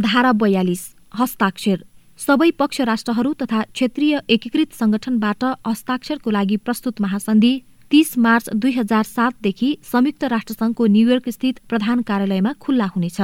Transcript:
धारा बयालिस हस्ताक्षर। सबै पक्ष राष्ट्रहरू तथा क्षेत्रीय एकीकृत सङ्गठनबाट हस्ताक्षरको लागि प्रस्तुत महासन्धि तीस मार्च दुई हजार सातदेखि संयुक्त राष्ट्रसङ्घको न्युयोर्कस्थित प्रधान कार्यालयमा खुल्ला हुनेछ।